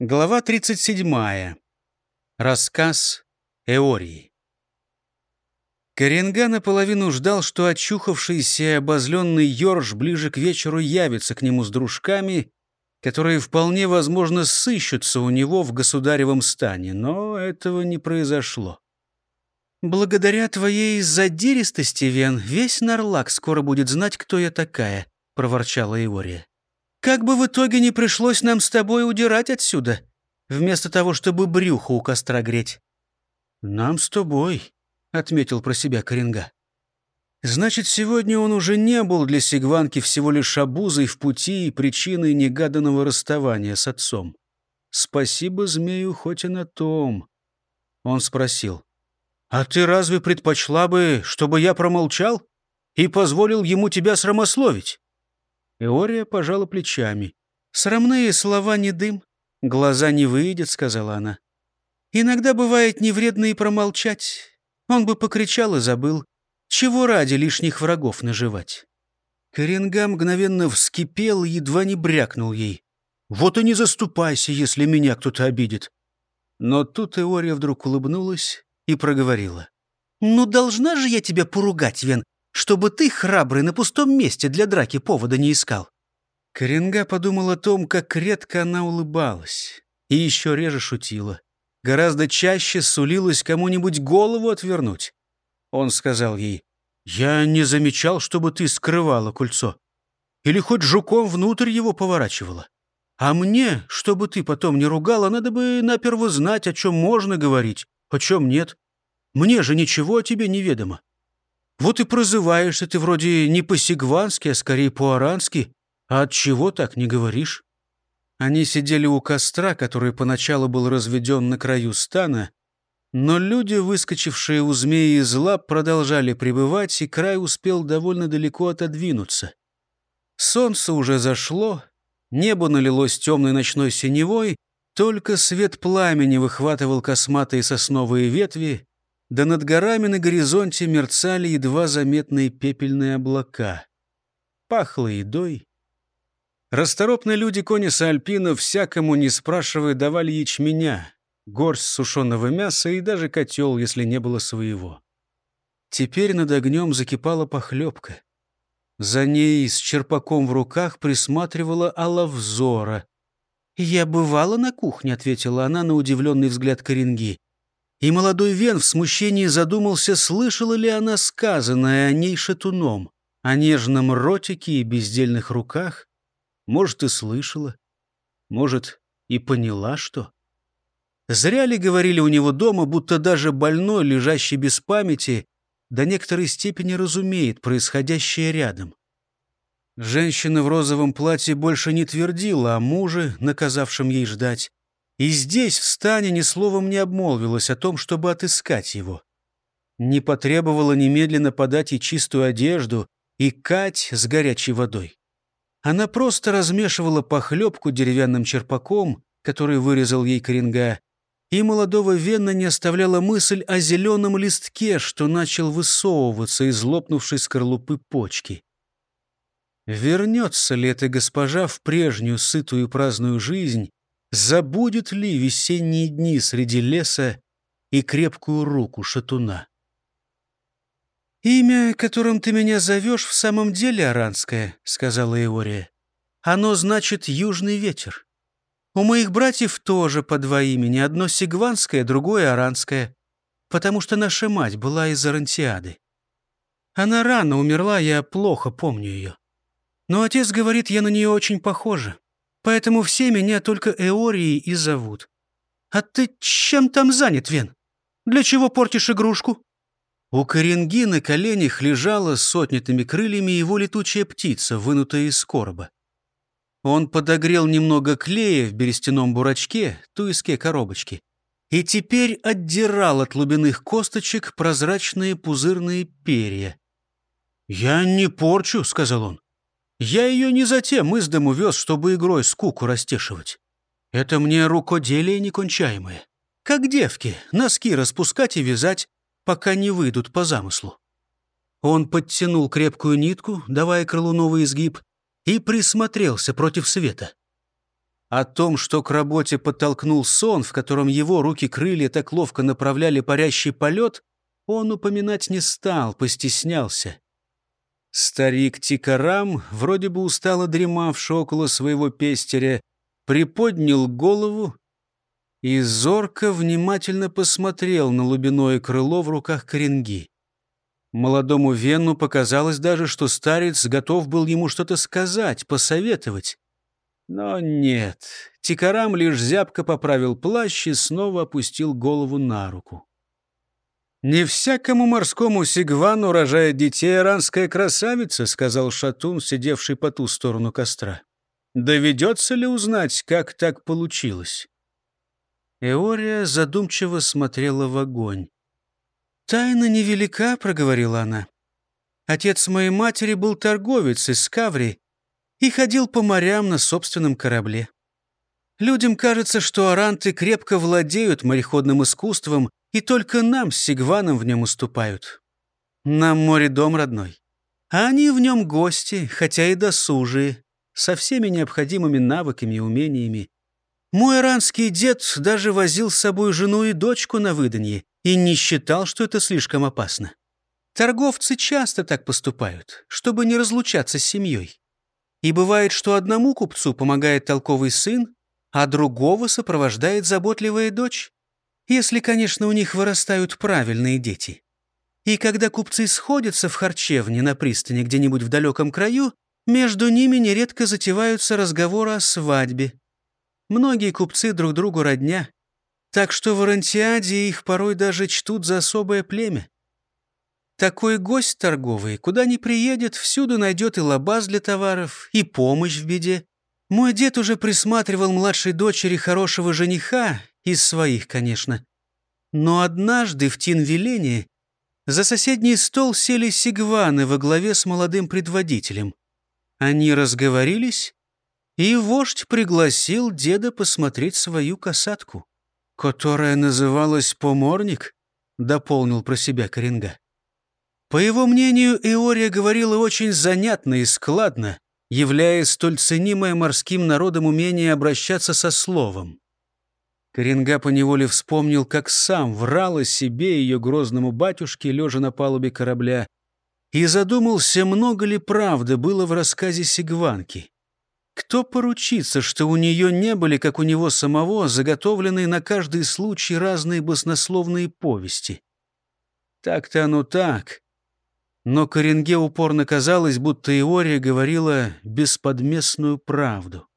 Глава 37. Рассказ Эории. Коренга наполовину ждал, что очухавшийся и обозленный Йорж ближе к вечеру явится к нему с дружками, которые вполне возможно сыщутся у него в государевом стане, но этого не произошло. «Благодаря твоей задиристости, Вен, весь Нарлак скоро будет знать, кто я такая», — проворчала Эория. Как бы в итоге не пришлось нам с тобой удирать отсюда, вместо того, чтобы брюхо у костра греть». «Нам с тобой», — отметил про себя Коренга. «Значит, сегодня он уже не был для Сигванки всего лишь обузой в пути и причиной негаданного расставания с отцом. Спасибо змею хоть и на том». Он спросил. «А ты разве предпочла бы, чтобы я промолчал и позволил ему тебя срамословить?» Эория пожала плечами. «Срамные слова не дым, глаза не выйдет», — сказала она. «Иногда бывает невредно и промолчать. Он бы покричал и забыл. Чего ради лишних врагов наживать?» Коренга мгновенно вскипел и едва не брякнул ей. «Вот и не заступайся, если меня кто-то обидит». Но тут Эория вдруг улыбнулась и проговорила. «Ну, должна же я тебя поругать, Вен, чтобы ты, храбрый, на пустом месте для драки повода не искал». Коренга подумал о том, как редко она улыбалась. И еще реже шутила. Гораздо чаще сулилась кому-нибудь голову отвернуть. Он сказал ей, «Я не замечал, чтобы ты скрывала кольцо. Или хоть жуком внутрь его поворачивала. А мне, чтобы ты потом не ругала, надо бы наперво знать, о чем можно говорить, о чем нет. Мне же ничего о тебе не ведомо. Вот и прозываешься ты вроде не по-сигвански, а скорее по-арански. А от чего так не говоришь?» Они сидели у костра, который поначалу был разведен на краю стана, но люди, выскочившие у змеи из лап, продолжали пребывать, и край успел довольно далеко отодвинуться. Солнце уже зашло, небо налилось темной ночной синевой, только свет пламени выхватывал косматые сосновые ветви, да над горами на горизонте мерцали едва заметные пепельные облака. Пахло едой. Расторопные люди Кониса Альпина, всякому не спрашивая, давали ячменя, горсть сушеного мяса и даже котел, если не было своего. Теперь над огнем закипала похлебка. За ней с черпаком в руках присматривала Алавзора. «Я бывала на кухне», — ответила она на удивленный взгляд Коренги. И молодой Вен в смущении задумался, слышала ли она сказанное о ней шатуном, о нежном ротике и бездельных руках. Может, и слышала, может, и поняла, что. Зря ли говорили у него дома, будто даже больной, лежащий без памяти, до некоторой степени разумеет происходящее рядом. Женщина в розовом платье больше не твердила о муже, наказавшем ей ждать. И здесь, в стане, ни словом не обмолвилась о том, чтобы отыскать его. Не потребовала немедленно подать ей чистую одежду и кать с горячей водой. Она просто размешивала похлебку деревянным черпаком, который вырезал ей коренга, и молодого Венна не оставляла мысль о зеленом листке, что начал высовываться из лопнувшей скорлупы почки. Вернется ли эта госпожа в прежнюю сытую праздную жизнь, Забудет ли весенние дни среди леса и крепкую руку шатуна? «Имя, которым ты меня зовешь, в самом деле аранское», — сказала Эория. «Оно значит «южный ветер». У моих братьев тоже по два имени, одно сигванское, другое аранское, потому что наша мать была из Арантиады. Она рано умерла, я плохо помню ее. Но отец говорит, я на нее очень похожа. Поэтому все меня только Эорией и зовут. А ты чем там занят, Вен? Для чего портишь игрушку?» У Коренги на коленях лежала с сотнятыми крыльями его летучая птица, вынутая из короба. Он подогрел немного клея в берестяном бурачке, туиске коробочки, и теперь отдирал от глубинных косточек прозрачные пузырные перья. «Я не порчу», — сказал он. Я ее не затем из дому вез, чтобы игрой скуку растешивать. Это мне рукоделие некончаемое. Как девки, носки распускать и вязать, пока не выйдут по замыслу. Он подтянул крепкую нитку, давая крылу новый изгиб, и присмотрелся против света. О том, что к работе подтолкнул сон, в котором его руки-крылья так ловко направляли парящий полет, он упоминать не стал, постеснялся. Старик Тикарам, вроде бы устало дремавший около своего пестеря, приподнял голову и зорко внимательно посмотрел на лубиное крыло в руках коренги. Молодому Венну показалось даже, что старец готов был ему что-то сказать, посоветовать. Но нет, Тикарам лишь зябко поправил плащ и снова опустил голову на руку. «Не всякому морскому сигвану рожает детей иранская красавица», сказал Шатун, сидевший по ту сторону костра. «Доведется ли узнать, как так получилось?» Эория задумчиво смотрела в огонь. «Тайна невелика», — проговорила она. «Отец моей матери был торговец из Скаври и ходил по морям на собственном корабле. Людям кажется, что аранты крепко владеют мореходным искусством, и только нам с Сигваном в нем уступают. Нам море дом родной. А они в нем гости, хотя и досужие, со всеми необходимыми навыками и умениями. Мой иранский дед даже возил с собой жену и дочку на выданье и не считал, что это слишком опасно. Торговцы часто так поступают, чтобы не разлучаться с семьей. И бывает, что одному купцу помогает толковый сын, а другого сопровождает заботливая дочь. Если, конечно, у них вырастают правильные дети. И когда купцы сходятся в харчевне на пристани где-нибудь в далеком краю, между ними нередко затеваются разговоры о свадьбе. Многие купцы друг другу родня, так что в Орантиаде их порой даже чтут за особое племя. Такой гость торговый, куда ни приедет, всюду найдет и лабаз для товаров, и помощь в беде. Мой дед уже присматривал младшей дочери хорошего жениха, из своих, конечно. Но однажды в Тинвилене за соседний стол сели сигваны во главе с молодым предводителем. Они разговорились, и вождь пригласил деда посмотреть свою касатку, которая называлась «Поморник», — дополнил про себя Коренга. По его мнению, Эория говорила очень занятно и складно, являя столь ценимое морским народом умение обращаться со словом. Коренга поневоле вспомнил, как сам врал о себе ее грозному батюшке, лежа на палубе корабля, и задумался, много ли правды было в рассказе Сигванки. Кто поручится, что у нее не были, как у него самого, заготовленные на каждый случай разные баснословные повести? Так-то оно так. Но Коренге упорно казалось, будто Иория говорила бесподместную правду.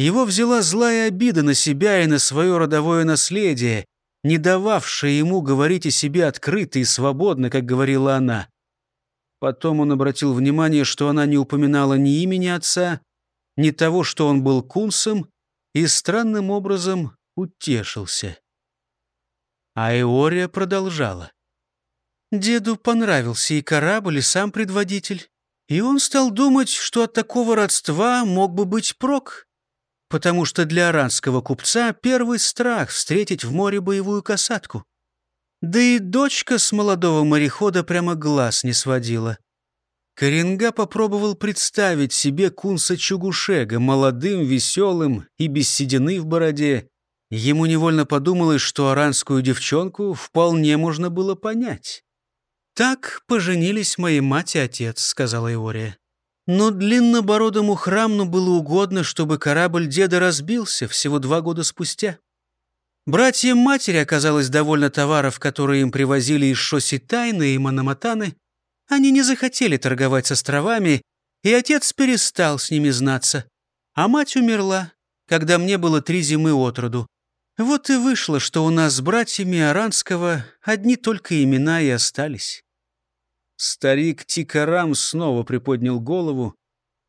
Его взяла злая обида на себя и на свое родовое наследие, не дававшая ему говорить о себе открыто и свободно, как говорила она. Потом он обратил внимание, что она не упоминала ни имени отца, ни того, что он был кунсом, и странным образом утешился. А Эория продолжала. Деду понравился и корабль, и сам предводитель. И он стал думать, что от такого родства мог бы быть прок. Потому что для аранского купца первый страх встретить в море боевую касатку. Да и дочка с молодого морехода прямо глаз не сводила. Коренга попробовал представить себе Кунса Чугушега, молодым, веселым и без седины в бороде. Ему невольно подумалось, что аранскую девчонку вполне можно было понять. «Так поженились мои мать и отец», — сказала Иория. Но длиннобородому храмну было угодно, чтобы корабль деда разбился всего два года спустя. Братьям матери оказалось довольно товаров, которые им привозили из Шоситайны и Мономатаны. Они не захотели торговать с островами, и отец перестал с ними знаться. А мать умерла, когда мне было три зимы от роду. Вот и вышло, что у нас с братьями Аранского одни только имена и остались. Старик Тикарам снова приподнял голову.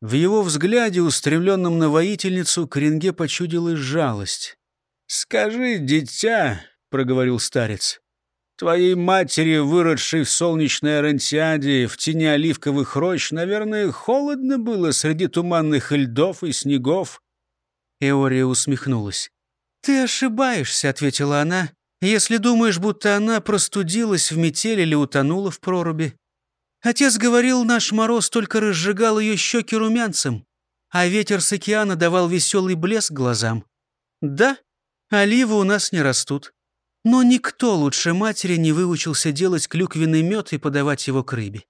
В его взгляде, устремленном на воительницу, Коренге почудилась жалость. «Скажи, дитя», — проговорил старец, — «твоей матери, выросшей в солнечной Арантиаде, в тени оливковых рощ, наверное, холодно было среди туманных льдов и снегов?» Эория усмехнулась. «Ты ошибаешься», — ответила она, — «если думаешь, будто она простудилась в метель или утонула в проруби. Отец говорил, наш мороз только разжигал ее щеки румянцем, а ветер с океана давал веселый блеск глазам. Да, оливы у нас не растут. Но никто лучше матери не выучился делать клюквенный мед и подавать его к рыбе.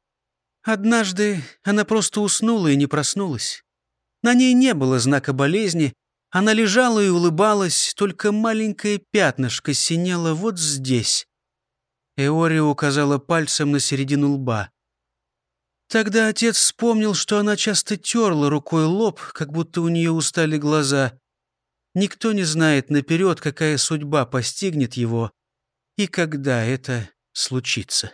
Однажды она просто уснула и не проснулась. На ней не было знака болезни, она лежала и улыбалась, только маленькое пятнышко синело вот здесь. Эори указала пальцем на середину лба. Тогда отец вспомнил, что она часто терла рукой лоб, как будто у нее устали глаза. Никто не знает наперед, какая судьба постигнет его и когда это случится.